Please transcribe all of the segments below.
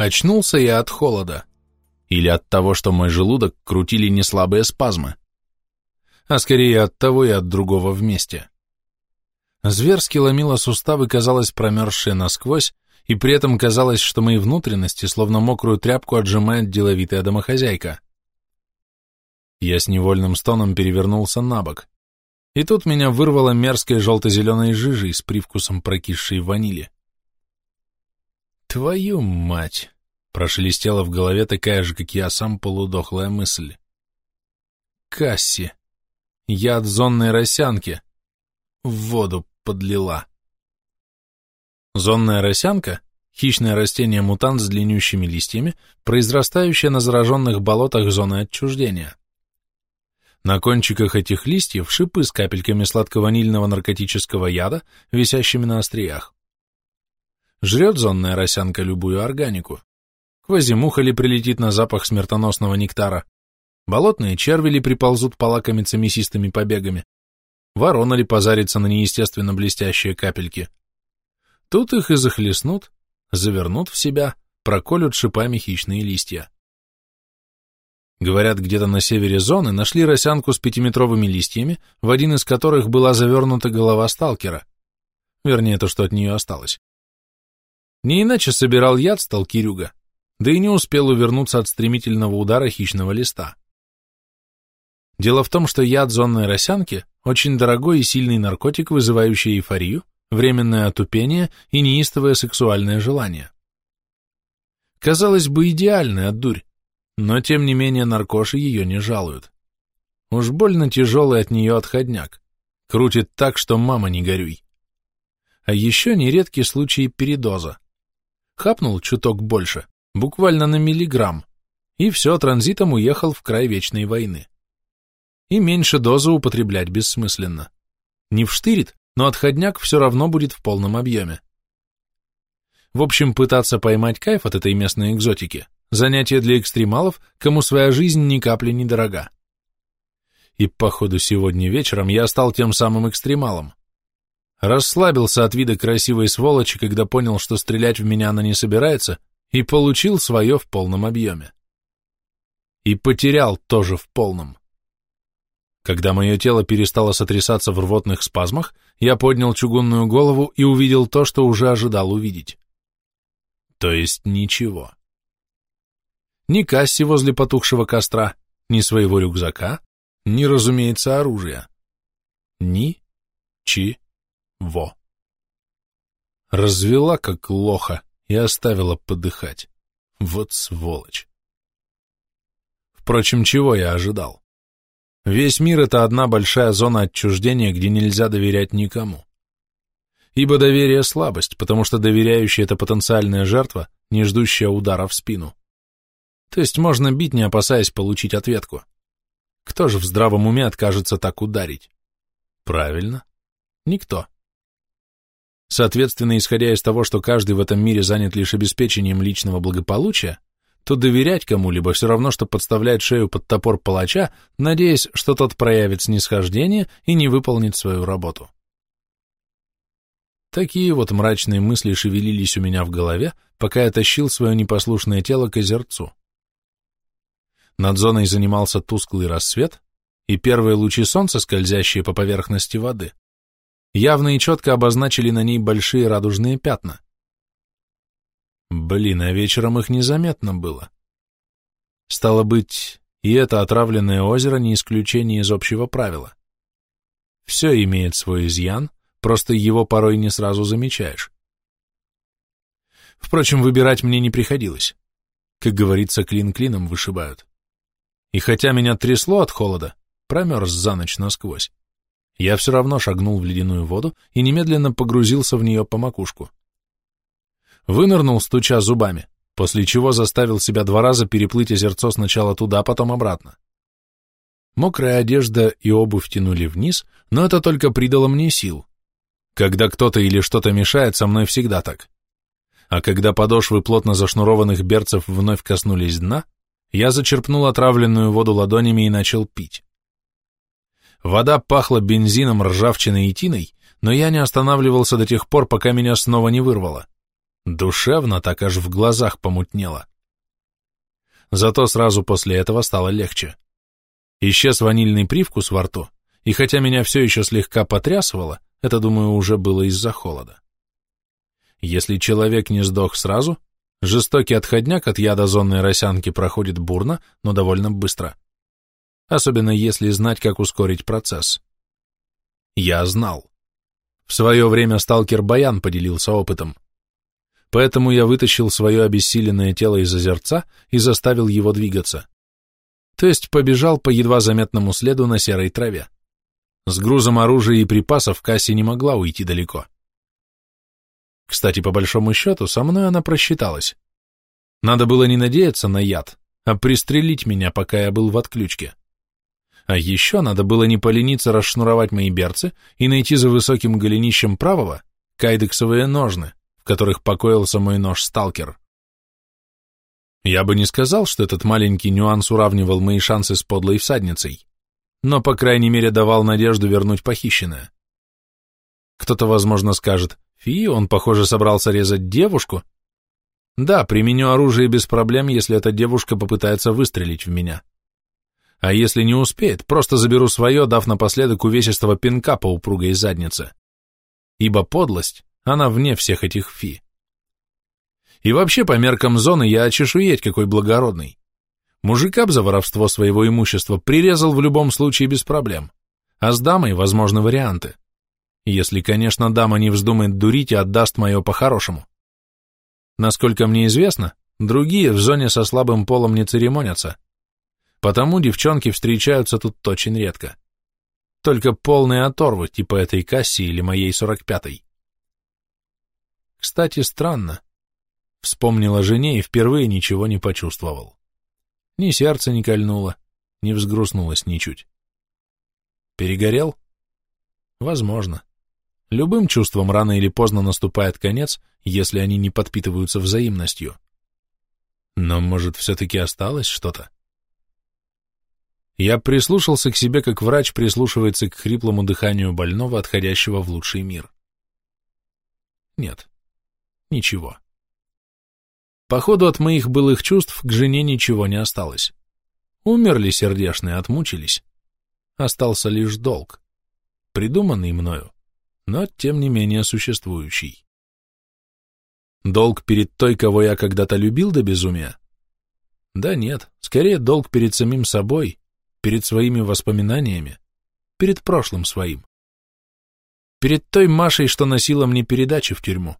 Очнулся я от холода. Или от того, что мой желудок крутили неслабые спазмы. А скорее от того и от другого вместе. Зверски ломило суставы, казалось, промерзшие насквозь, и при этом казалось, что мои внутренности, словно мокрую тряпку, отжимает деловитая домохозяйка. Я с невольным стоном перевернулся на бок. И тут меня вырвало мерзкой желто-зеленой жижей с привкусом прокисшей ванили. «Твою мать!» — прошелестела в голове такая же, как я сам, полудохлая мысль. «Касси! Яд зонной росянки! В воду подлила!» Зонная росянка — хищное растение-мутант с длиннющими листьями, произрастающее на зараженных болотах зоны отчуждения. На кончиках этих листьев шипы с капельками сладко-ванильного наркотического яда, висящими на остриях. Жрет зонная росянка любую органику. Квазимуха ли прилетит на запах смертоносного нектара, болотные черви ли приползут полакомиться мясистыми побегами, ворона ли позарится на неестественно блестящие капельки. Тут их и захлестнут, завернут в себя, проколют шипами хищные листья. Говорят, где-то на севере зоны нашли росянку с пятиметровыми листьями, в один из которых была завернута голова сталкера. Вернее, то, что от нее осталось. Не иначе собирал яд сталкерюга, да и не успел увернуться от стремительного удара хищного листа. Дело в том, что яд зонной росянки – очень дорогой и сильный наркотик, вызывающий эйфорию, временное отупение и неистовое сексуальное желание. Казалось бы, идеальная дурь, но тем не менее наркоши ее не жалуют. Уж больно тяжелый от нее отходняк, крутит так, что мама не горюй. А еще нередкий случай передоза хапнул чуток больше, буквально на миллиграмм, и все, транзитом уехал в край вечной войны. И меньше дозы употреблять бессмысленно. Не вштырит, но отходняк все равно будет в полном объеме. В общем, пытаться поймать кайф от этой местной экзотики – занятие для экстремалов, кому своя жизнь ни капли не дорога. И, походу, сегодня вечером я стал тем самым экстремалом. Расслабился от вида красивой сволочи, когда понял, что стрелять в меня она не собирается, и получил свое в полном объеме. И потерял тоже в полном. Когда мое тело перестало сотрясаться в рвотных спазмах, я поднял чугунную голову и увидел то, что уже ожидал увидеть. То есть ничего. Ни касси возле потухшего костра, ни своего рюкзака, ни, разумеется, оружия. Ни чи во. Развела как лоха и оставила подыхать. Вот сволочь. Впрочем, чего я ожидал? Весь мир — это одна большая зона отчуждения, где нельзя доверять никому. Ибо доверие — слабость, потому что доверяющий — это потенциальная жертва, не ждущая удара в спину. То есть можно бить, не опасаясь получить ответку. Кто же в здравом уме откажется так ударить? Правильно, никто. Соответственно, исходя из того, что каждый в этом мире занят лишь обеспечением личного благополучия, то доверять кому-либо все равно, что подставлять шею под топор палача, надеясь, что тот проявит снисхождение и не выполнит свою работу. Такие вот мрачные мысли шевелились у меня в голове, пока я тащил свое непослушное тело к озерцу. Над зоной занимался тусклый рассвет, и первые лучи солнца, скользящие по поверхности воды, явно и четко обозначили на ней большие радужные пятна. Блин, а вечером их незаметно было. Стало быть, и это отравленное озеро не исключение из общего правила. Все имеет свой изъян, просто его порой не сразу замечаешь. Впрочем, выбирать мне не приходилось. Как говорится, клин клином вышибают. И хотя меня трясло от холода, промерз за ночь насквозь, я все равно шагнул в ледяную воду и немедленно погрузился в нее по макушку. Вынырнул, стуча зубами, после чего заставил себя два раза переплыть озерцо сначала туда, потом обратно. Мокрая одежда и обувь тянули вниз, но это только придало мне сил. Когда кто-то или что-то мешает, со мной всегда так. А когда подошвы плотно зашнурованных берцев вновь коснулись дна, я зачерпнул отравленную воду ладонями и начал пить. Вода пахла бензином, ржавчиной и тиной, но я не останавливался до тех пор, пока меня снова не вырвало. Душевно так аж в глазах помутнело. Зато сразу после этого стало легче. Исчез ванильный привкус во рту, и хотя меня все еще слегка потрясывало, это, думаю, уже было из-за холода. Если человек не сдох сразу, жестокий отходняк от яда зонной росянки проходит бурно, но довольно быстро. Особенно если знать, как ускорить процесс. Я знал. В свое время сталкер Баян поделился опытом. Поэтому я вытащил свое обессиленное тело из озерца и заставил его двигаться. То есть побежал по едва заметному следу на серой траве. С грузом оружия и припасов Касси не могла уйти далеко. Кстати, по большому счету, со мной она просчиталась. Надо было не надеяться на яд, а пристрелить меня, пока я был в отключке. А еще надо было не полениться расшнуровать мои берцы и найти за высоким голенищем правого кайдексовые ножны, в которых покоился мой нож-сталкер. Я бы не сказал, что этот маленький нюанс уравнивал мои шансы с подлой всадницей, но, по крайней мере, давал надежду вернуть похищенное. Кто-то, возможно, скажет, фи, он, похоже, собрался резать девушку. Да, применю оружие без проблем, если эта девушка попытается выстрелить в меня. А если не успеет, просто заберу свое, дав напоследок увесистого пинка по упругой заднице. Ибо подлость, она вне всех этих фи. И вообще, по меркам зоны, я очешуеть какой благородный. Мужика б за воровство своего имущества прирезал в любом случае без проблем. А с дамой возможны варианты. Если, конечно, дама не вздумает дурить и отдаст мое по-хорошему. Насколько мне известно, другие в зоне со слабым полом не церемонятся, Потому девчонки встречаются тут очень редко. Только полные оторвы, типа этой Касси или моей сорок пятой. Кстати, странно. Вспомнил о жене и впервые ничего не почувствовал. Ни сердце не кольнуло, не взгрустнулось ничуть. Перегорел? Возможно. Любым чувством рано или поздно наступает конец, если они не подпитываются взаимностью. Но, может, все-таки осталось что-то? Я прислушался к себе, как врач прислушивается к хриплому дыханию больного, отходящего в лучший мир. Нет, ничего. Походу от моих былых чувств к жене ничего не осталось. Умерли сердешные, отмучились. Остался лишь долг, придуманный мною, но тем не менее существующий. Долг перед той, кого я когда-то любил до безумия? Да нет, скорее долг перед самим собой, перед своими воспоминаниями, перед прошлым своим. Перед той Машей, что носила мне передачи в тюрьму.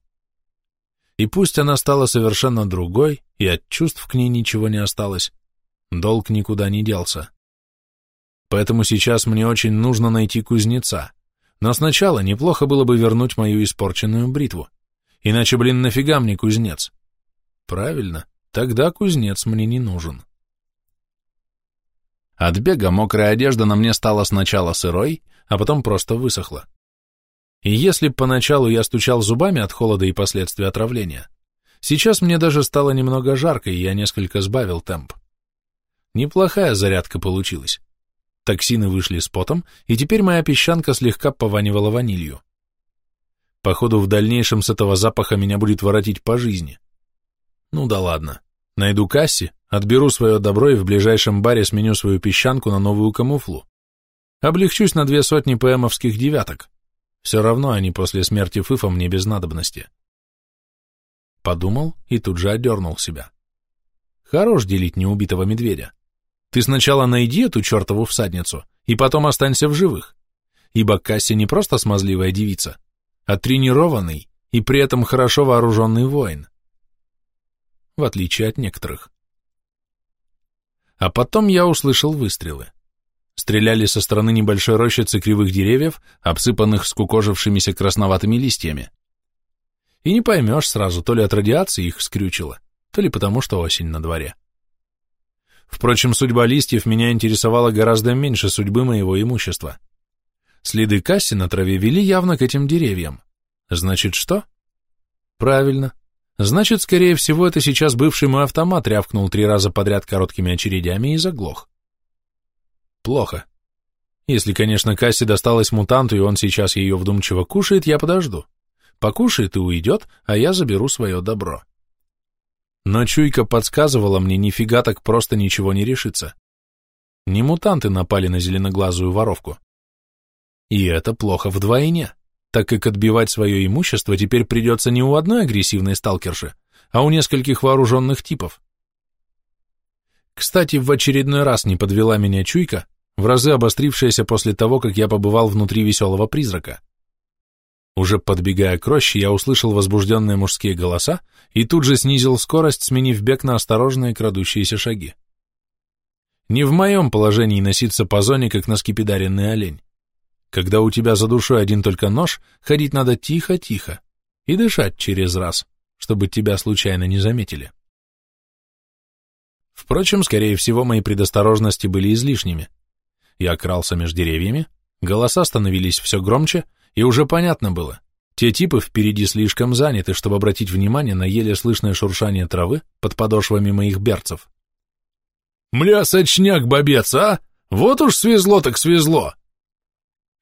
И пусть она стала совершенно другой, и от чувств к ней ничего не осталось, долг никуда не делся. Поэтому сейчас мне очень нужно найти кузнеца. Но сначала неплохо было бы вернуть мою испорченную бритву. Иначе, блин, нафига мне кузнец? Правильно, тогда кузнец мне не нужен. От бега мокрая одежда на мне стала сначала сырой, а потом просто высохла. И если поначалу я стучал зубами от холода и последствий отравления, сейчас мне даже стало немного жарко, и я несколько сбавил темп. Неплохая зарядка получилась. Токсины вышли с потом, и теперь моя песчанка слегка пованивала ванилью. Походу, в дальнейшем с этого запаха меня будет воротить по жизни. Ну да ладно. Найду Касси, Отберу свое добро и в ближайшем баре сменю свою песчанку на новую камуфлу. Облегчусь на две сотни ПМовских девяток. Все равно они после смерти Фыфа мне без надобности. Подумал и тут же одернул себя. Хорош делить неубитого медведя. Ты сначала найди эту чертову всадницу, и потом останься в живых. Ибо Касси не просто смазливая девица, а тренированный и при этом хорошо вооруженный воин. В отличие от некоторых. А потом я услышал выстрелы. Стреляли со стороны небольшой рощицы кривых деревьев, обсыпанных скукожившимися красноватыми листьями. И не поймешь сразу, то ли от радиации их скрючило, то ли потому, что осень на дворе. Впрочем, судьба листьев меня интересовала гораздо меньше судьбы моего имущества. Следы Касси на траве вели явно к этим деревьям. Значит, что? Правильно, Значит, скорее всего, это сейчас бывший мой автомат рявкнул три раза подряд короткими очередями и заглох. Плохо. Если, конечно, Касси досталась мутанту, и он сейчас ее вдумчиво кушает, я подожду. покушает и уйдет, а я заберу свое добро. Но чуйка подсказывала мне, нифига так просто ничего не решится. Не мутанты напали на зеленоглазую воровку. И это плохо вдвойне, так как отбивать свое имущество теперь придется не у одной агрессивной сталкерши, а у нескольких вооруженных типов. Кстати, в очередной раз не подвела меня чуйка, в разы обострившаяся после того, как я побывал внутри веселого призрака. Уже подбегая к роще, я услышал возбужденные мужские голоса и тут же снизил скорость, сменив бег на осторожные крадущиеся шаги. Не в моем положении носиться по зоне, как на скипидаренный олень. Когда у тебя за душой один только нож, ходить надо тихо-тихо и дышать через раз, чтобы тебя случайно не заметили. Впрочем, скорее всего, мои предосторожности были излишними. Я крался между деревьями, голоса становились все громче, и уже понятно было, те типы впереди слишком заняты, чтобы обратить внимание на еле слышное шуршание травы под подошвами моих берцев. «Мля, сочняк, бобец, а! Вот уж свезло так свезло!»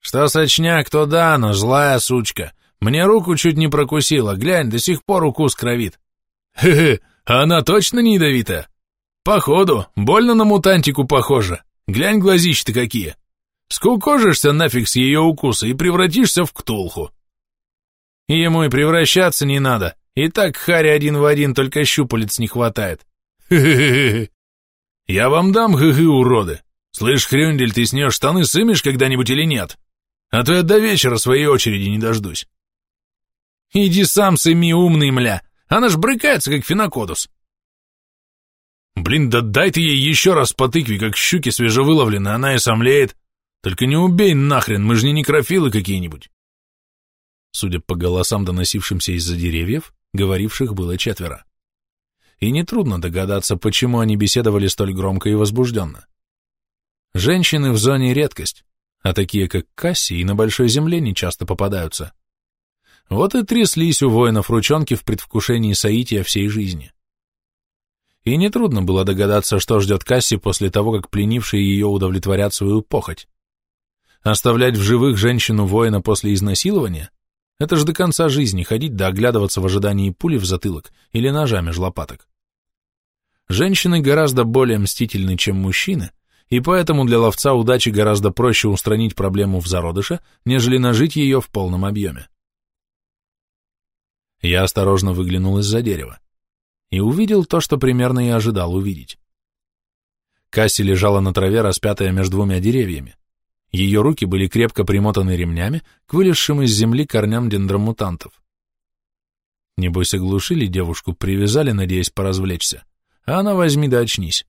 «Что сочняк, то да, но злая сучка. Мне руку чуть не прокусила, глянь, до сих пор укус кровит». «Хе-хе, а она точно не ядовитая?» «Походу, больно на мутантику похоже. Глянь, глазища-то какие!» Скукожишься нафиг с ее укуса и превратишься в ктулху. Ему и превращаться не надо, и так Хари один в один, только щупалец не хватает. Хе-хе-хе. Я вам дам, хы-хы, уроды. Слышь, Хрюндель, ты снешь штаны сымешь когда-нибудь или нет? А то я до вечера своей очереди не дождусь. Иди сам сыми, умный мля, она ж брыкается, как фенокодус. Блин, да дай ты ей еще раз по тыкве, как щуки свежевыловлены, она и сомлеет. Только не убей нахрен, мы же не некрофилы какие-нибудь. Судя по голосам, доносившимся из-за деревьев, говоривших было четверо. И нетрудно догадаться, почему они беседовали столь громко и возбужденно. Женщины в зоне редкость, а такие, как Касси, и на Большой Земле не часто попадаются. Вот и тряслись у воинов ручонки в предвкушении соития всей жизни. И нетрудно было догадаться, что ждет Касси после того, как пленившие ее удовлетворят свою похоть. Оставлять в живых женщину-воина после изнасилования? Это ж до конца жизни ходить да оглядываться в ожидании пули в затылок или ножа меж лопаток. Женщины гораздо более мстительны, чем мужчины, и поэтому для ловца удачи гораздо проще устранить проблему в зародыше, нежели нажить ее в полном объеме. Я осторожно выглянул из-за дерева и увидел то, что примерно и ожидал увидеть. Касси лежала на траве, распятая между двумя деревьями. Ее руки были крепко примотаны ремнями к вылезшим из земли корням дендромутантов. Небось, оглушили девушку, привязали, надеясь поразвлечься, а она возьми да очнись.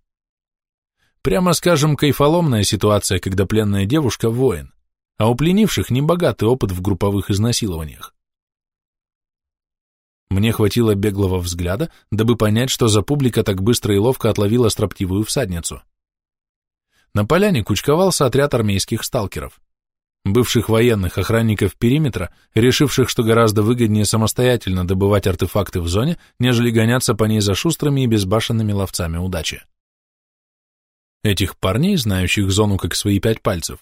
Прямо скажем, кайфоломная ситуация, когда пленная девушка — воин, а у пленивших небогатый опыт в групповых изнасилованиях. Мне хватило беглого взгляда, дабы понять, что за публика так быстро и ловко отловила строптивую всадницу на поляне кучковался отряд армейских сталкеров. Бывших военных охранников периметра, решивших, что гораздо выгоднее самостоятельно добывать артефакты в зоне, нежели гоняться по ней за шустрыми и безбашенными ловцами удачи. Этих парней, знающих зону как свои пять пальцев,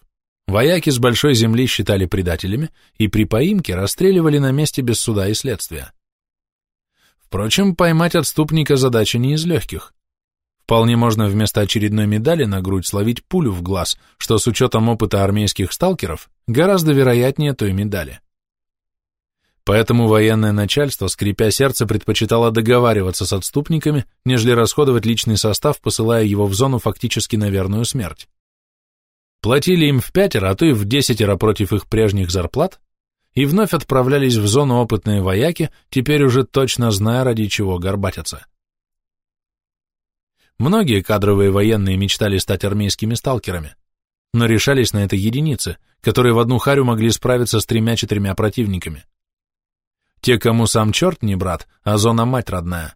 вояки с большой земли считали предателями и при поимке расстреливали на месте без суда и следствия. Впрочем, поймать отступника задача не из легких. Вполне можно вместо очередной медали на грудь словить пулю в глаз, что с учетом опыта армейских сталкеров гораздо вероятнее той медали. Поэтому военное начальство, скрипя сердце, предпочитало договариваться с отступниками, нежели расходовать личный состав, посылая его в зону фактически на верную смерть. Платили им в пятеро, а то и в десятеро против их прежних зарплат, и вновь отправлялись в зону опытные вояки, теперь уже точно зная, ради чего горбатятся. Многие кадровые военные мечтали стать армейскими сталкерами, но решались на это единицы, которые в одну харю могли справиться с тремя-четырьмя противниками. Те, кому сам черт не брат, а зона мать родная.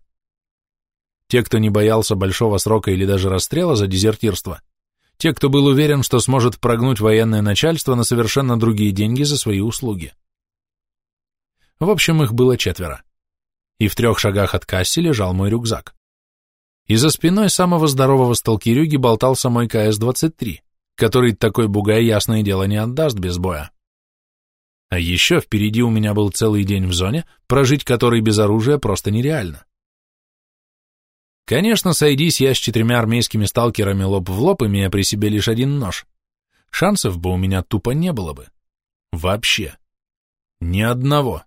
Те, кто не боялся большого срока или даже расстрела за дезертирство. Те, кто был уверен, что сможет прогнуть военное начальство на совершенно другие деньги за свои услуги. В общем, их было четверо. И в трех шагах от касси лежал мой рюкзак и за спиной самого здорового сталкерюги болтался мой КС-23, который такой бугай ясное дело не отдаст без боя. А еще впереди у меня был целый день в зоне, прожить который без оружия просто нереально. Конечно, сойдись я с четырьмя армейскими сталкерами лоб в лоб, имея при себе лишь один нож. Шансов бы у меня тупо не было бы. Вообще. Ни одного.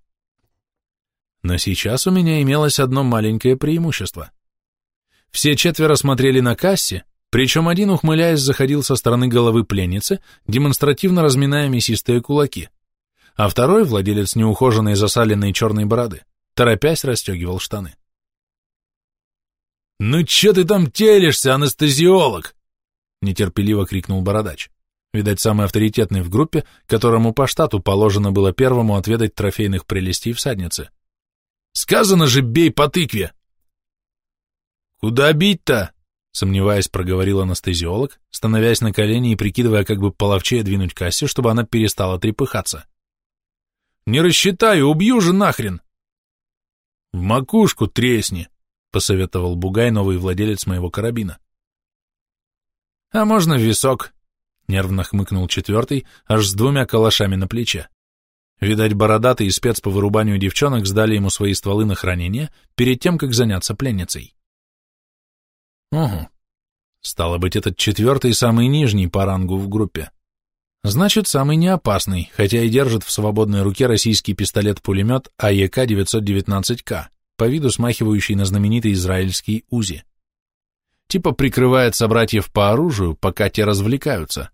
Но сейчас у меня имелось одно маленькое преимущество. Все четверо смотрели на кассе, причем один, ухмыляясь, заходил со стороны головы пленницы, демонстративно разминая мясистые кулаки, а второй, владелец неухоженной засаленной черной бороды, торопясь расстегивал штаны. «Ну че ты там телишься, анестезиолог?» — нетерпеливо крикнул бородач. Видать, самый авторитетный в группе, которому по штату положено было первому отведать трофейных прелестей всадницы. «Сказано же, бей по тыкве!» «Куда бить-то?» — сомневаясь, проговорил анестезиолог, становясь на колени и прикидывая, как бы половчее двинуть кассе, чтобы она перестала трепыхаться. «Не рассчитаю, убью же нахрен!» «В макушку тресни!» — посоветовал Бугай, новый владелец моего карабина. «А можно в висок?» Нервно хмыкнул четвертый, аж с двумя калашами на плече. Видать, бородатый и спец по вырубанию девчонок сдали ему свои стволы на хранение перед тем, как заняться пленницей. Угу. Стало быть, этот четвертый самый нижний по рангу в группе. Значит, самый неопасный, хотя и держит в свободной руке российский пистолет-пулемет АЕК-919К, по виду смахивающий на знаменитый израильский УЗИ. Типа прикрывает собратьев по оружию, пока те развлекаются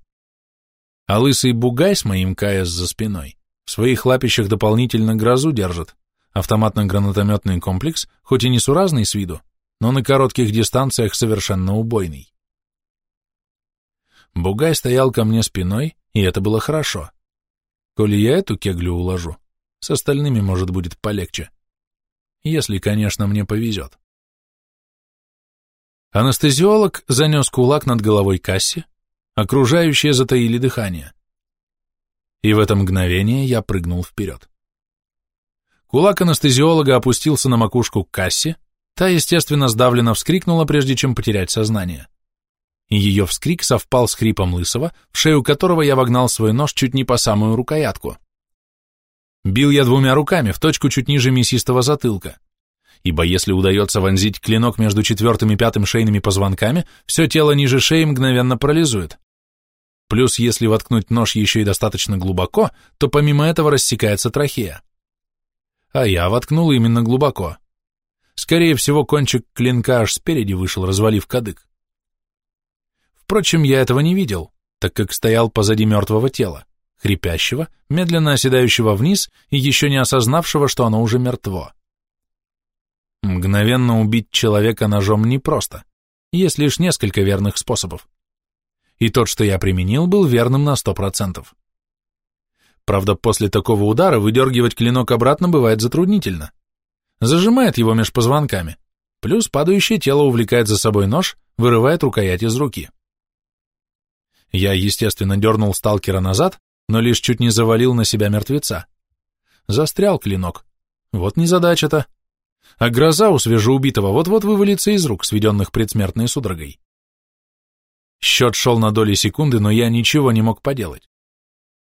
а лысый бугай с моим КС за спиной в своих лапищах дополнительно грозу держит. Автоматно-гранатометный комплекс, хоть и не суразный с виду, но на коротких дистанциях совершенно убойный. Бугай стоял ко мне спиной, и это было хорошо. Коли я эту кеглю уложу, с остальными, может, будет полегче. Если, конечно, мне повезет. Анестезиолог занес кулак над головой кассе, Окружающие затаили дыхание. И в это мгновение я прыгнул вперед. Кулак анестезиолога опустился на макушку к кассе, та, естественно, сдавленно вскрикнула, прежде чем потерять сознание. Ее вскрик совпал с хрипом Лысого, в шею которого я вогнал свой нож чуть не по самую рукоятку. Бил я двумя руками, в точку чуть ниже мясистого затылка ибо если удается вонзить клинок между четвертым и пятым шейными позвонками, все тело ниже шеи мгновенно парализует. Плюс, если воткнуть нож еще и достаточно глубоко, то помимо этого рассекается трахея. А я воткнул именно глубоко. Скорее всего, кончик клинка аж спереди вышел, развалив кадык. Впрочем, я этого не видел, так как стоял позади мертвого тела, хрипящего, медленно оседающего вниз и еще не осознавшего, что оно уже мертво. Мгновенно убить человека ножом непросто. Есть лишь несколько верных способов. И тот, что я применил, был верным на сто процентов. Правда, после такого удара выдергивать клинок обратно бывает затруднительно. Зажимает его меж позвонками. Плюс падающее тело увлекает за собой нож, вырывает рукоять из руки. Я, естественно, дернул сталкера назад, но лишь чуть не завалил на себя мертвеца. Застрял клинок. Вот незадача-то а гроза у свежеубитого вот-вот вывалится из рук, сведенных предсмертной судорогой. Счет шел на доли секунды, но я ничего не мог поделать.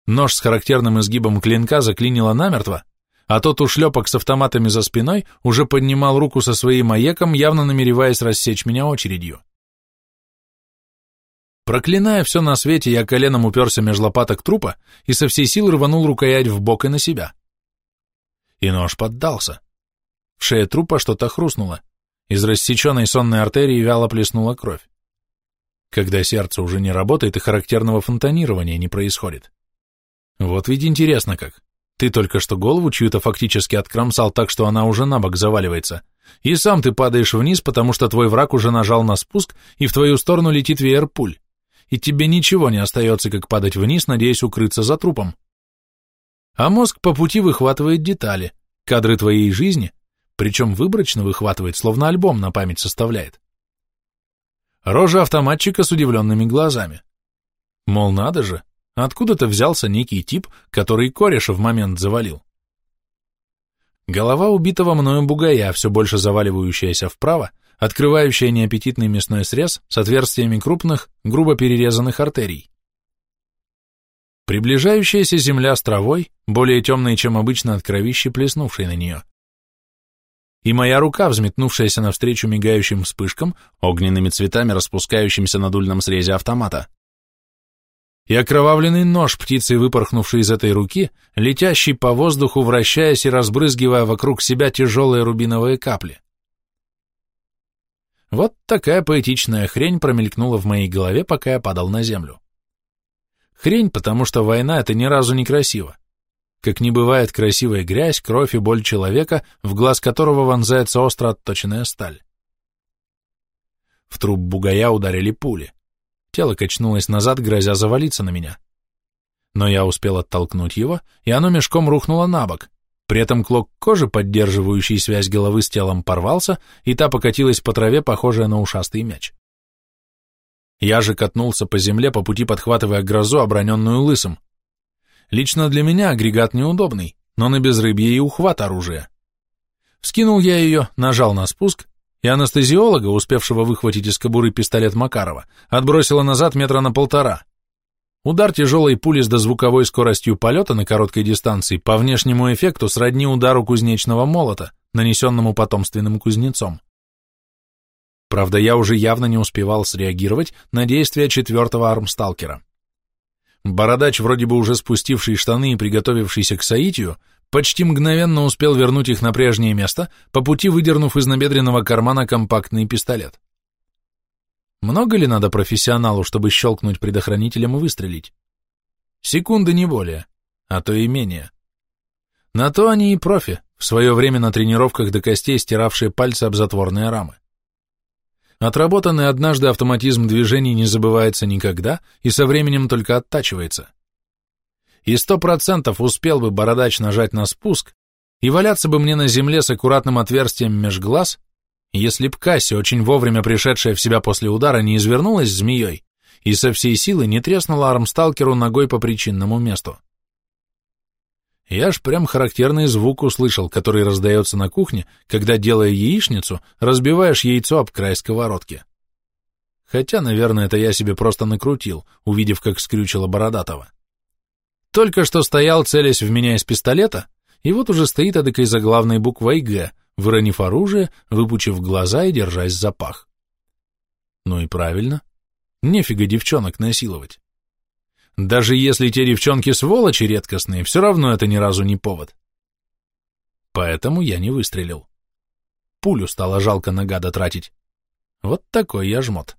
Нож с характерным изгибом клинка заклинило намертво, а тот ушлепок с автоматами за спиной уже поднимал руку со своим маеком, явно намереваясь рассечь меня очередью. Проклиная все на свете, я коленом уперся меж лопаток трупа и со всей силы рванул рукоять в бок и на себя. И нож поддался. В шее трупа что-то хрустнуло. Из рассеченной сонной артерии вяло плеснула кровь. Когда сердце уже не работает и характерного фонтанирования не происходит. Вот ведь интересно как. Ты только что голову чью-то фактически откромсал так, что она уже на бок заваливается, и сам ты падаешь вниз, потому что твой враг уже нажал на спуск, и в твою сторону летит веер-пуль, и тебе ничего не остается, как падать вниз, надеясь укрыться за трупом. А мозг по пути выхватывает детали, кадры твоей жизни, причем выборочно выхватывает, словно альбом на память составляет. Рожа автоматчика с удивленными глазами. Мол, надо же, откуда-то взялся некий тип, который кореша в момент завалил. Голова убитого мною бугая, все больше заваливающаяся вправо, открывающая неаппетитный мясной срез с отверстиями крупных, грубо перерезанных артерий. Приближающаяся земля с травой, более темной, чем обычно от кровищи, плеснувшей на нее. И моя рука, взметнувшаяся навстречу мигающим вспышкам, огненными цветами, распускающимся на дульном срезе автомата. И окровавленный нож, птицей выпорхнувший из этой руки, летящий по воздуху, вращаясь и разбрызгивая вокруг себя тяжелые рубиновые капли. Вот такая поэтичная хрень промелькнула в моей голове, пока я падал на землю. Хрень, потому что война — это ни разу не красиво. Как не бывает красивая грязь, кровь и боль человека, в глаз которого вонзается остро отточенная сталь. В труп бугая ударили пули. Тело качнулось назад, грозя завалиться на меня. Но я успел оттолкнуть его, и оно мешком рухнуло на бок. При этом клок кожи, поддерживающий связь головы с телом, порвался, и та покатилась по траве, похожая на ушастый мяч. Я же катнулся по земле, по пути подхватывая грозу, оброненную лысым. Лично для меня агрегат неудобный, но на безрыбье и ухват оружия. Вскинул я ее, нажал на спуск, и анестезиолога, успевшего выхватить из кобуры пистолет Макарова, отбросила назад метра на полтора. Удар тяжелой пули с дозвуковой скоростью полета на короткой дистанции по внешнему эффекту сродни удару кузнечного молота, нанесенному потомственным кузнецом. Правда, я уже явно не успевал среагировать на действия четвертого армсталкера. Бородач, вроде бы уже спустивший штаны и приготовившийся к соитию, почти мгновенно успел вернуть их на прежнее место, по пути выдернув из набедренного кармана компактный пистолет. Много ли надо профессионалу, чтобы щелкнуть предохранителем и выстрелить? Секунды не более, а то и менее. На то они и профи, в свое время на тренировках до костей стиравшие пальцы об затворные рамы. Отработанный однажды автоматизм движений не забывается никогда и со временем только оттачивается. И сто процентов успел бы бородач нажать на спуск, и валяться бы мне на земле с аккуратным отверстием меж глаз, если б Касси, очень вовремя пришедшая в себя после удара, не извернулась змеей и со всей силы не треснула армсталкеру ногой по причинному месту. Я ж прям характерный звук услышал, который раздается на кухне, когда, делая яичницу, разбиваешь яйцо об край сковородки. Хотя, наверное, это я себе просто накрутил, увидев, как скрючило Бородатого. Только что стоял, целясь в меня из пистолета, и вот уже стоит эдакой заглавной буквой «Г», выронив оружие, выпучив глаза и держась за пах. Ну и правильно. Нефига девчонок насиловать. Даже если те девчонки сволочи редкостные, все равно это ни разу не повод. Поэтому я не выстрелил. Пулю стало жалко на гада тратить. Вот такой я жмот.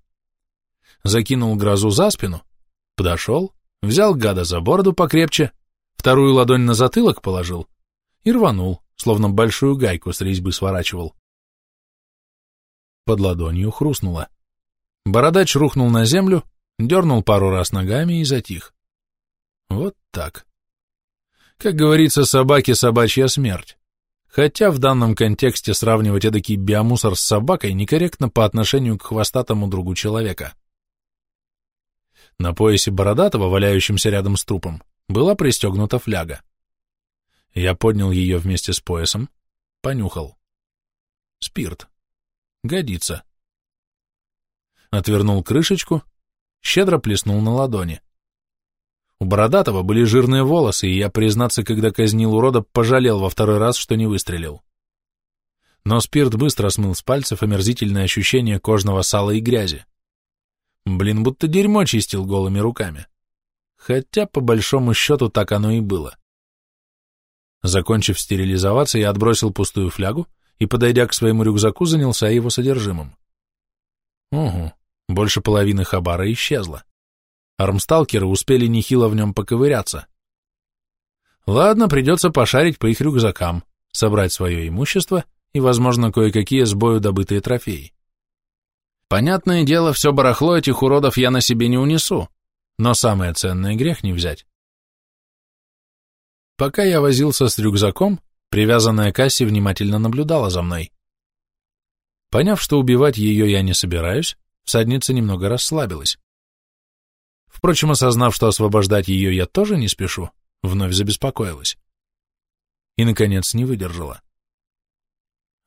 Закинул грозу за спину, подошел, взял гада за бороду покрепче, вторую ладонь на затылок положил и рванул, словно большую гайку с резьбы сворачивал. Под ладонью хрустнуло. Бородач рухнул на землю, дернул пару раз ногами и затих. Вот так. Как говорится, собаке собачья смерть. Хотя в данном контексте сравнивать эдакий биомусор с собакой некорректно по отношению к хвостатому другу человека. На поясе Бородатого, валяющемся рядом с трупом, была пристегнута фляга. Я поднял ее вместе с поясом, понюхал. Спирт. Годится. Отвернул крышечку, щедро плеснул на ладони. У Бородатого были жирные волосы, и я, признаться, когда казнил урода, пожалел во второй раз, что не выстрелил. Но спирт быстро смыл с пальцев омерзительное ощущение кожного сала и грязи. Блин, будто дерьмо чистил голыми руками. Хотя, по большому счету, так оно и было. Закончив стерилизоваться, я отбросил пустую флягу и, подойдя к своему рюкзаку, занялся его содержимым. Угу, больше половины хабара исчезла. Армсталкеры успели нехило в нем поковыряться. Ладно, придется пошарить по их рюкзакам, собрать свое имущество и, возможно, кое-какие с бою добытые трофеи. Понятное дело, все барахло этих уродов я на себе не унесу, но самое ценное грех не взять. Пока я возился с рюкзаком, привязанная Касси внимательно наблюдала за мной. Поняв, что убивать ее я не собираюсь, всадница немного расслабилась. Впрочем, осознав, что освобождать ее я тоже не спешу, вновь забеспокоилась. И, наконец, не выдержала.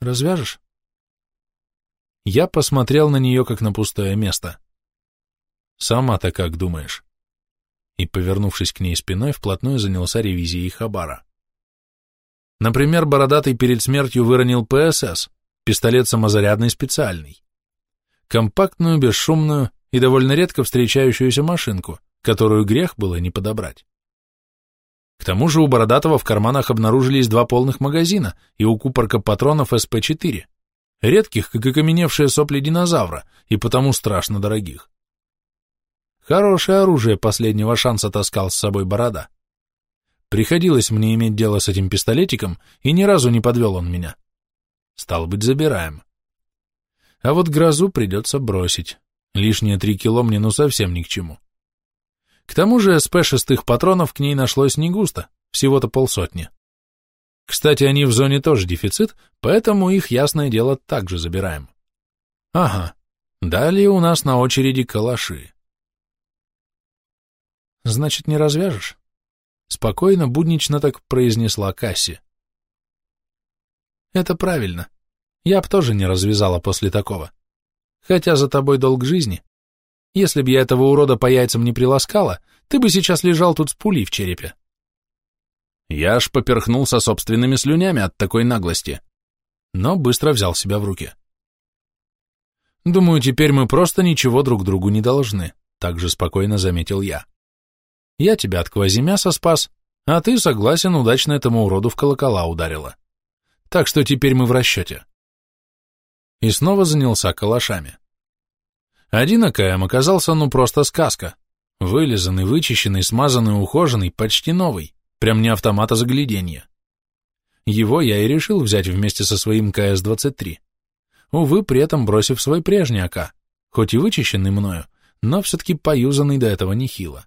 «Развяжешь?» Я посмотрел на нее, как на пустое место. «Сама-то как думаешь?» И, повернувшись к ней спиной, вплотную занялся ревизией Хабара. Например, Бородатый перед смертью выронил ПСС, пистолет самозарядный специальный. Компактную, бесшумную и довольно редко встречающуюся машинку, которую грех было не подобрать. К тому же у Бородатого в карманах обнаружились два полных магазина и у купорка патронов СП-4, редких, как окаменевшие сопли динозавра, и потому страшно дорогих. Хорошее оружие последнего шанса таскал с собой Борода. Приходилось мне иметь дело с этим пистолетиком, и ни разу не подвел он меня. Стал быть, забираем. А вот грозу придется бросить. Лишние три кило мне ну совсем ни к чему. К тому же СП шестых патронов к ней нашлось не густо, всего-то полсотни. Кстати, они в зоне тоже дефицит, поэтому их, ясное дело, также забираем. Ага, далее у нас на очереди калаши. Значит, не развяжешь? Спокойно, буднично так произнесла Касси. Это правильно. Я б тоже не развязала после такого. Хотя за тобой долг жизни. Если б я этого урода по яйцам не приласкала, ты бы сейчас лежал тут с пулей в черепе. Я аж поперхнулся собственными слюнями от такой наглости, но быстро взял себя в руки. Думаю, теперь мы просто ничего друг другу не должны, также спокойно заметил я. Я тебя от квазимяса спас, а ты, согласен, удачно этому уроду в колокола ударила. Так что теперь мы в расчете. И снова занялся калашами. Один АКМ оказался ну просто сказка. Вылизанный, вычищенный, смазанный, ухоженный, почти новый, прям не автомата загляденья. Его я и решил взять вместе со своим КС-23. Увы, при этом бросив свой прежний АК, хоть и вычищенный мною, но все-таки поюзанный до этого нехило.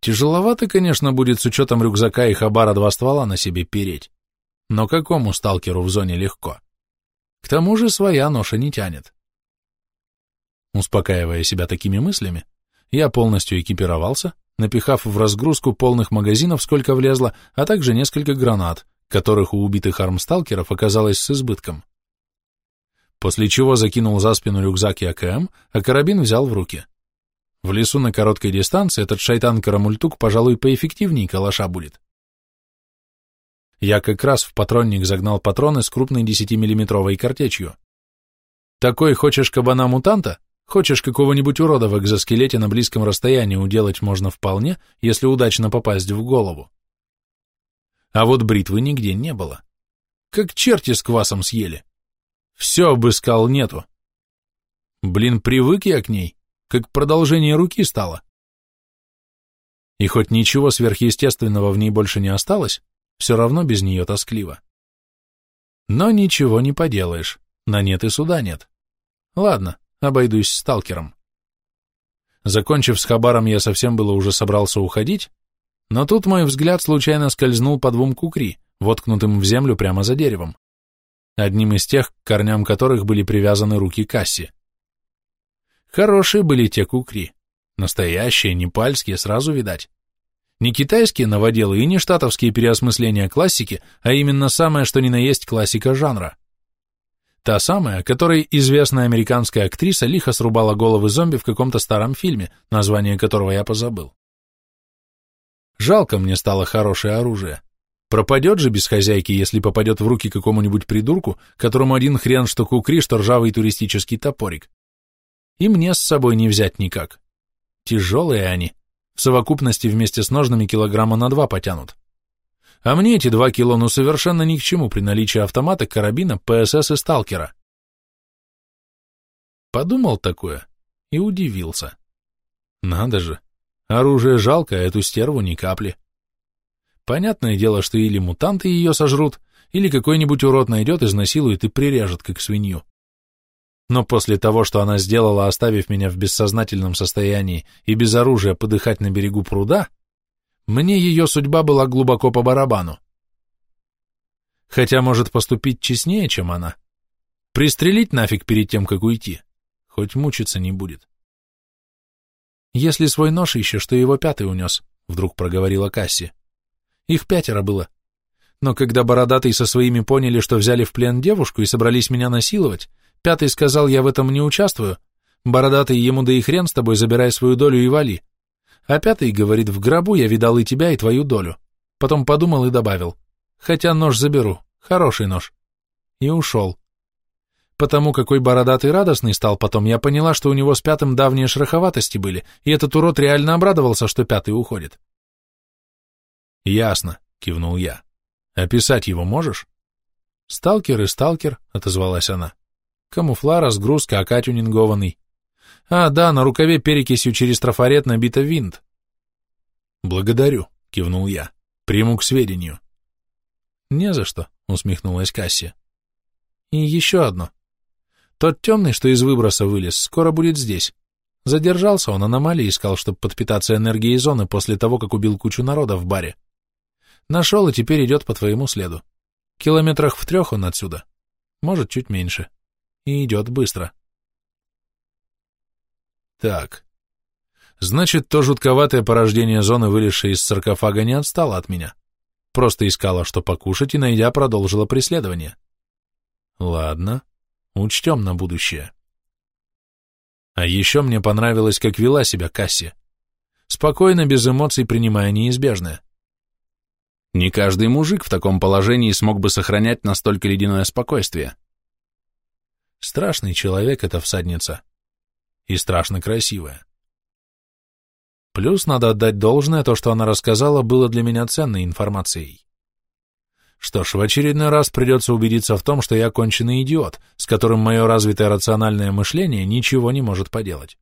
Тяжеловато, конечно, будет с учетом рюкзака и хабара два ствола на себе переть, но какому сталкеру в зоне легко? К тому же своя ноша не тянет. Успокаивая себя такими мыслями, я полностью экипировался, напихав в разгрузку полных магазинов сколько влезло, а также несколько гранат, которых у убитых армсталкеров оказалось с избытком. После чего закинул за спину рюкзак и АКМ, а карабин взял в руки. В лесу на короткой дистанции этот шайтан-карамультук, пожалуй, поэффективнее калаша будет. Я как раз в патронник загнал патроны с крупной 10-миллиметровой картечью. Такой хочешь кабана-мутанта? Хочешь какого-нибудь урода в экзоскелете на близком расстоянии уделать можно вполне, если удачно попасть в голову. А вот бритвы нигде не было. Как черти с квасом съели. Все обыскал, нету. Блин, привык я к ней, как продолжение руки стало. И хоть ничего сверхъестественного в ней больше не осталось, все равно без нее тоскливо. Но ничего не поделаешь, на нет и суда нет. Ладно, обойдусь сталкером. Закончив с хабаром, я совсем было уже собрался уходить, но тут мой взгляд случайно скользнул по двум кукри, воткнутым в землю прямо за деревом, одним из тех, к корням которых были привязаны руки Касси. Хорошие были те кукри, настоящие, непальские, сразу видать. Не китайские новоделы и не штатовские переосмысления классики, а именно самое, что ни на есть классика жанра. Та самая, которой известная американская актриса лихо срубала головы зомби в каком-то старом фильме, название которого я позабыл. Жалко мне стало хорошее оружие. Пропадет же без хозяйки, если попадет в руки какому-нибудь придурку, которому один хрен что кукри, что ржавый туристический топорик. И мне с собой не взять никак. Тяжелые они, в совокупности вместе с ножными килограмма на два потянут. А мне эти два кило ну совершенно ни к чему при наличии автомата, карабина, ПСС и сталкера. Подумал такое и удивился. Надо же, оружие жалко, а эту стерву ни капли. Понятное дело, что или мутанты ее сожрут, или какой-нибудь урод найдет, изнасилует и прирежет, как свинью. Но после того, что она сделала, оставив меня в бессознательном состоянии и без оружия подыхать на берегу пруда, мне ее судьба была глубоко по барабану. Хотя может поступить честнее, чем она. Пристрелить нафиг перед тем, как уйти. Хоть мучиться не будет. Если свой нож ищешь, то его пятый унес, вдруг проговорила Касси. Их пятеро было. Но когда бородатые со своими поняли, что взяли в плен девушку и собрались меня насиловать, пятый сказал, я в этом не участвую, бородатый ему да и хрен с тобой, забирай свою долю и вали А пятый говорит, в гробу я видал и тебя, и твою долю. Потом подумал и добавил, хотя нож заберу, хороший нож. И ушел. Потому какой бородатый радостный стал потом, я поняла, что у него с пятым давние шероховатости были, и этот урод реально обрадовался, что пятый уходит. «Ясно», — кивнул я. «Описать его можешь?» «Сталкер и сталкер», — отозвалась она. «Камуфла, разгрузка, ака тюнингованный. А, да, на рукаве перекисью через трафарет набита винт». «Благодарю», — кивнул я. «Приму к сведению». «Не за что», — усмехнулась Кассия. «И еще одно. Тот темный, что из выброса вылез, скоро будет здесь. Задержался он, аномалии искал, чтобы подпитаться энергией зоны после того, как убил кучу народа в баре. Нашел и теперь идет по твоему следу. Километрах в трех он отсюда. Может, чуть меньше. И идет быстро. Так. Значит, то жутковатое порождение зоны, вылезшее из саркофага, не отстало от меня. Просто искала, что покушать, и, найдя, продолжила преследование. Ладно. Учтем на будущее. А еще мне понравилось, как вела себя Касси. Спокойно, без эмоций, принимая неизбежное. Не каждый мужик в таком положении смог бы сохранять настолько ледяное спокойствие. Страшный человек эта всадница. И страшно красивая. Плюс надо отдать должное, то, что она рассказала, было для меня ценной информацией. Что ж, в очередной раз придется убедиться в том, что я конченый идиот, с которым мое развитое рациональное мышление ничего не может поделать.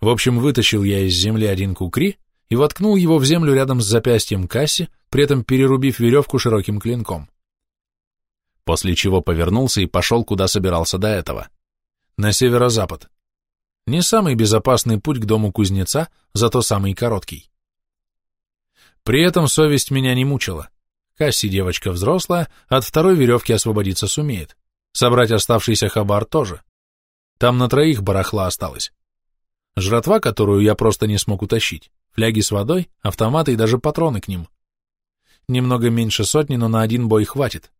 В общем, вытащил я из земли один кукри и воткнул его в землю рядом с запястьем Касси, при этом перерубив веревку широким клинком. После чего повернулся и пошел, куда собирался до этого. На северо-запад. Не самый безопасный путь к дому кузнеца, зато самый короткий. При этом совесть меня не мучила. Касси девочка взрослая, от второй веревки освободиться сумеет. Собрать оставшийся хабар тоже. Там на троих барахла осталось. Жратва, которую я просто не смог утащить. Фляги с водой, автоматы и даже патроны к ним. Немного меньше сотни, но на один бой хватит.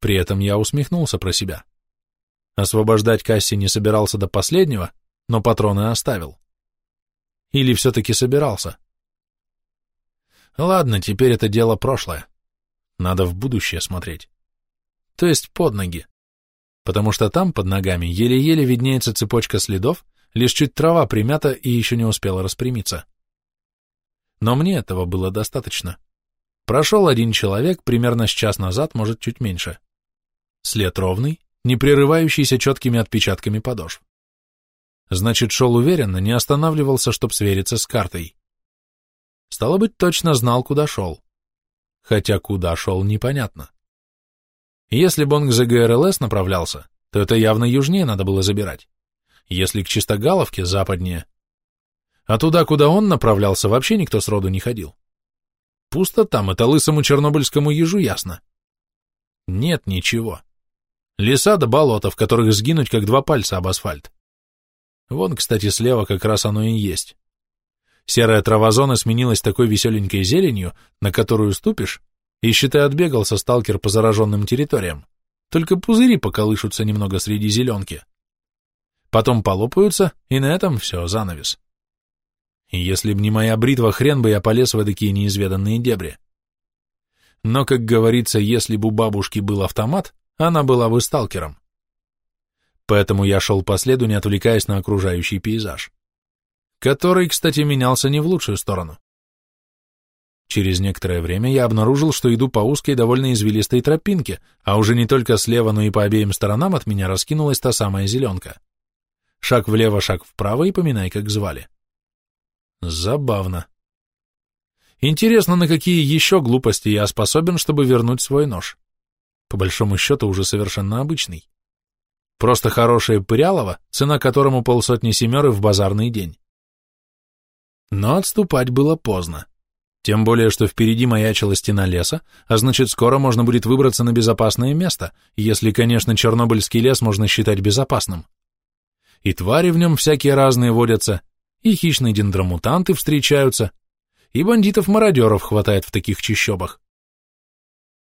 При этом я усмехнулся про себя. Освобождать Касси не собирался до последнего, но патроны оставил. Или все-таки собирался? Ладно, теперь это дело прошлое. Надо в будущее смотреть. То есть под ноги. Потому что там, под ногами, еле-еле виднеется цепочка следов, лишь чуть трава примята и еще не успела распрямиться. Но мне этого было достаточно. Прошел один человек примерно с час назад, может, чуть меньше. След ровный, не прерывающийся четкими отпечатками подошв. Значит, шел уверенно, не останавливался, чтоб свериться с картой. Стало быть, точно знал, куда шел. Хотя куда шел, непонятно. Если бы он к ЗГРЛС направлялся, то это явно южнее надо было забирать. Если к Чистогаловке, западнее. А туда, куда он направлялся, вообще никто сроду не ходил. Пусто там, это лысому чернобыльскому ежу ясно. Нет ничего. Леса до болота, в которых сгинуть, как два пальца об асфальт. Вон, кстати, слева как раз оно и есть. Серая трава зоны сменилась такой веселенькой зеленью, на которую ступишь, и, считай, отбегался сталкер по зараженным территориям. Только пузыри поколышутся немного среди зеленки. Потом полопаются, и на этом все, занавес. Если б не моя бритва, хрен бы я полез в такие неизведанные дебри. Но, как говорится, если бы у бабушки был автомат, она была бы сталкером. Поэтому я шел по следу, не отвлекаясь на окружающий пейзаж который, кстати, менялся не в лучшую сторону. Через некоторое время я обнаружил, что иду по узкой, довольно извилистой тропинке, а уже не только слева, но и по обеим сторонам от меня раскинулась та самая зеленка. Шаг влево, шаг вправо и поминай, как звали. Забавно. Интересно, на какие еще глупости я способен, чтобы вернуть свой нож. По большому счету, уже совершенно обычный. Просто хорошее пырялово, цена которому полсотни семеры в базарный день. Но отступать было поздно. Тем более, что впереди маячила стена леса, а значит, скоро можно будет выбраться на безопасное место, если, конечно, Чернобыльский лес можно считать безопасным. И твари в нем всякие разные водятся, и хищные дендромутанты встречаются, и бандитов-мародеров хватает в таких чащобах.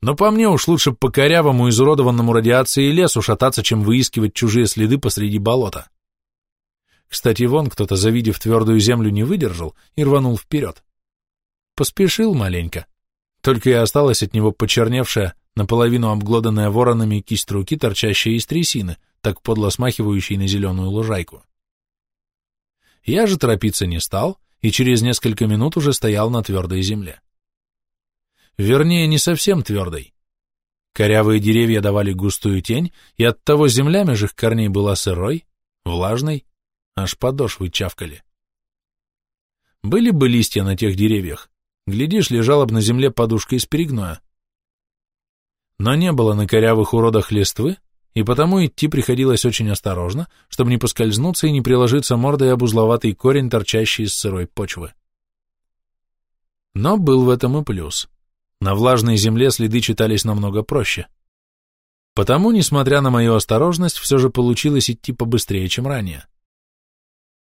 Но по мне уж лучше по корявому, изуродованному радиацией лесу шататься, чем выискивать чужие следы посреди болота. Кстати, вон кто-то, завидев твердую землю, не выдержал и рванул вперед. Поспешил маленько. Только и осталась от него почерневшая, наполовину обглоданная воронами кисть руки, торчащая из трясины, так подло смахивающей на зеленую лужайку. Я же торопиться не стал и через несколько минут уже стоял на твердой земле. Вернее, не совсем твердой. Корявые деревья давали густую тень, и оттого земля меж их корней была сырой, влажной, аж подошвы чавкали. Были бы листья на тех деревьях, глядишь, лежала бы на земле подушка из перегноя. Но не было на корявых уродах листвы, и потому идти приходилось очень осторожно, чтобы не поскользнуться и не приложиться мордой об узловатый корень, торчащий из сырой почвы. Но был в этом и плюс. На влажной земле следы читались намного проще. Потому, несмотря на мою осторожность, все же получилось идти побыстрее, чем ранее.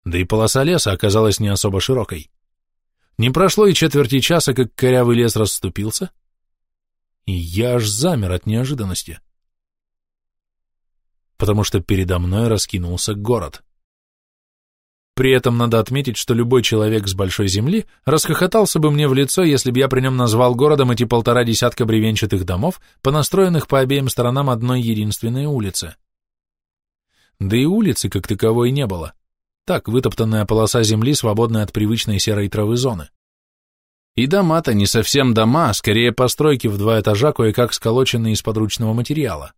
Да и полоса леса оказалась не особо широкой. Не прошло и четверти часа, как корявый лес расступился, и я аж замер от неожиданности потому что передо мной раскинулся город. При этом надо отметить, что любой человек с большой земли расхохотался бы мне в лицо, если бы я при нем назвал городом эти полтора десятка бревенчатых домов, понастроенных по обеим сторонам одной единственной улицы. Да и улицы как таковой не было. Так, вытоптанная полоса земли, свободная от привычной серой травы зоны. И дома-то не совсем дома, а скорее постройки в два этажа, кое-как сколоченные из подручного материала.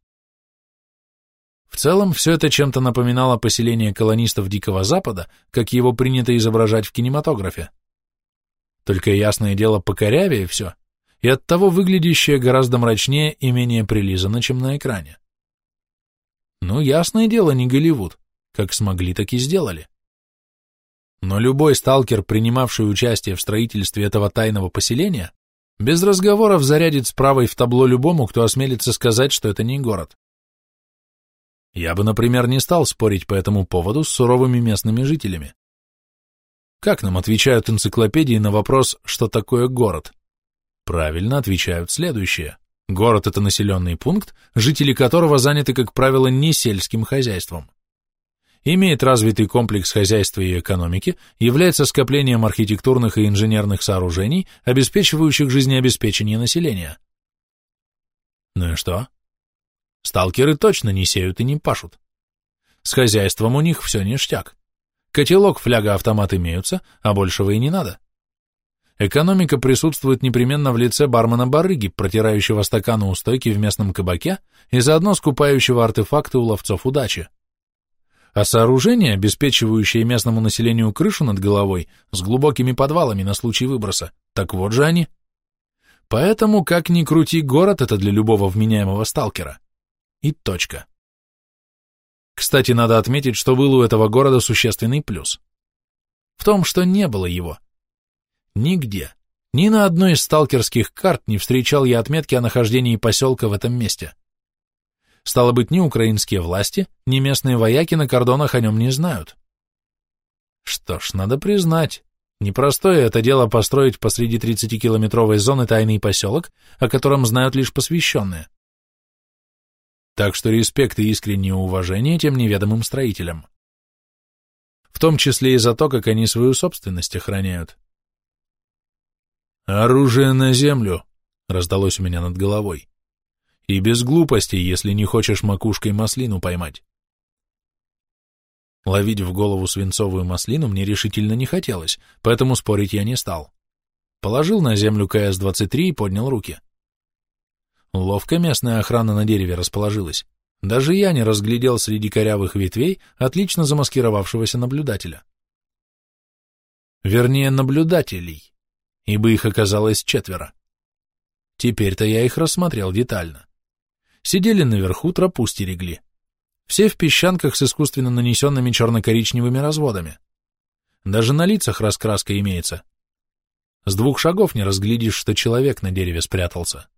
В целом, все это чем-то напоминало поселение колонистов Дикого Запада, как его принято изображать в кинематографе. Только ясное дело покорявее все, и оттого выглядящее гораздо мрачнее и менее прилизанно, чем на экране. Ну, ясное дело, не Голливуд. Как смогли, так и сделали. Но любой сталкер, принимавший участие в строительстве этого тайного поселения, без разговоров зарядит справой в табло любому, кто осмелится сказать, что это не город. Я бы, например, не стал спорить по этому поводу с суровыми местными жителями. Как нам отвечают энциклопедии на вопрос, что такое город? Правильно отвечают следующее. Город – это населенный пункт, жители которого заняты, как правило, не сельским хозяйством. Имеет развитый комплекс хозяйства и экономики, является скоплением архитектурных и инженерных сооружений, обеспечивающих жизнеобеспечение населения. Ну и что? Сталкеры точно не сеют и не пашут. С хозяйством у них все ништяк. Котелок, фляга, автомат имеются, а большего и не надо. Экономика присутствует непременно в лице бармена-барыги, протирающего стаканы у стойки в местном кабаке и заодно скупающего артефакты у ловцов удачи. А сооружения, обеспечивающие местному населению крышу над головой с глубокими подвалами на случай выброса, так вот же они. Поэтому, как ни крути, город это для любого вменяемого сталкера и точка. Кстати, надо отметить, что был у этого города существенный плюс. В том, что не было его. Нигде, ни на одной из сталкерских карт не встречал я отметки о нахождении поселка в этом месте. Стало быть, ни украинские власти, ни местные вояки на кордонах о нем не знают. Что ж, надо признать, непростое это дело построить посреди 30-километровой зоны тайный поселок, о котором знают лишь посвященные. Так что респект и искреннее уважение тем неведомым строителям. В том числе и за то, как они свою собственность охраняют. «Оружие на землю!» — раздалось у меня над головой. «И без глупостей, если не хочешь макушкой маслину поймать». Ловить в голову свинцовую маслину мне решительно не хотелось, поэтому спорить я не стал. Положил на землю КС-23 и поднял руки. Ловко местная охрана на дереве расположилась. Даже я не разглядел среди корявых ветвей отлично замаскировавшегося наблюдателя. Вернее, наблюдателей, ибо их оказалось четверо. Теперь-то я их рассмотрел детально. Сидели наверху, тропу стерегли. Все в песчанках с искусственно нанесенными черно-коричневыми разводами. Даже на лицах раскраска имеется. С двух шагов не разглядишь, что человек на дереве спрятался.